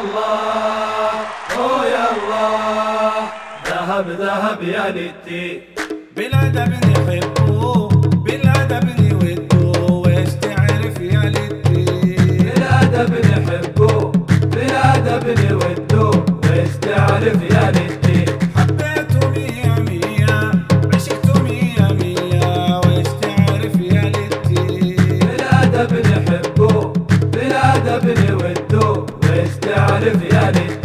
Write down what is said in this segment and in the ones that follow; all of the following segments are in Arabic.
الله أو يا الله. ذهب ذهب يا نتي بالأدب نحبه بالأدب نوده واش تعرف يا لتي Hare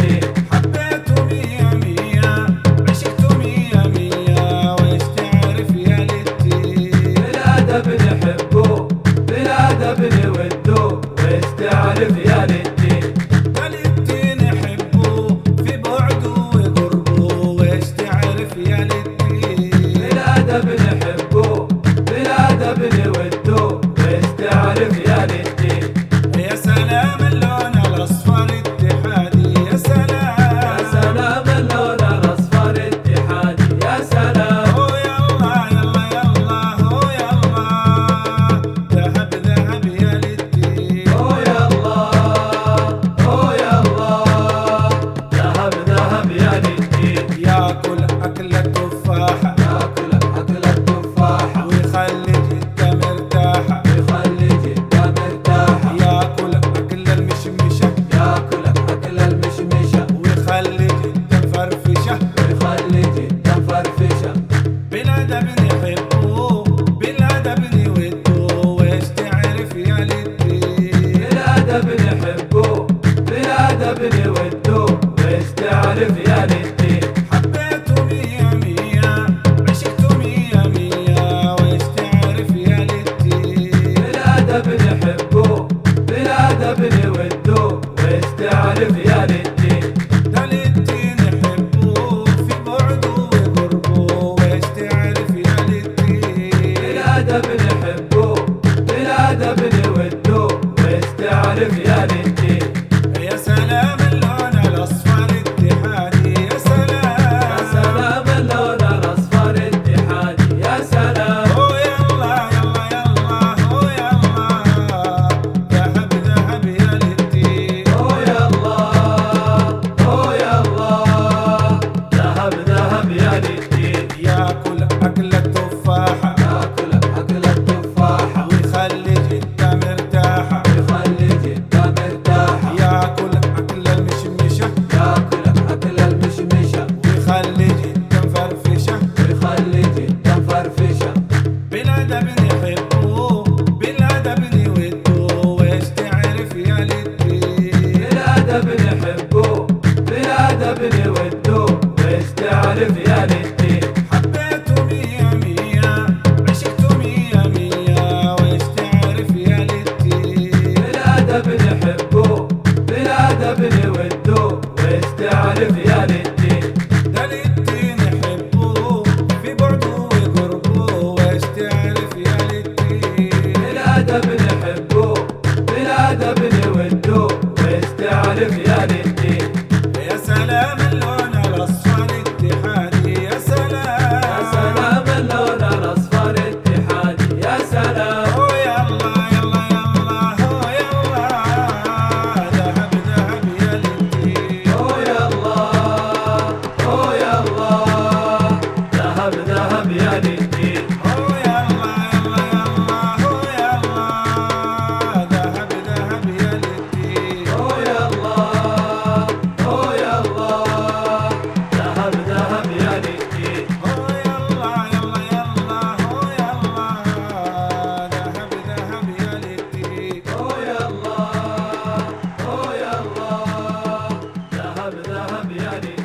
adab ياكلك أكل المشمشة. ويخلي جدا فرفشة. ويخلي جدا فرفشة. بلا دبن يحبوه بلا دبن تعرف يا للدي da rabbiani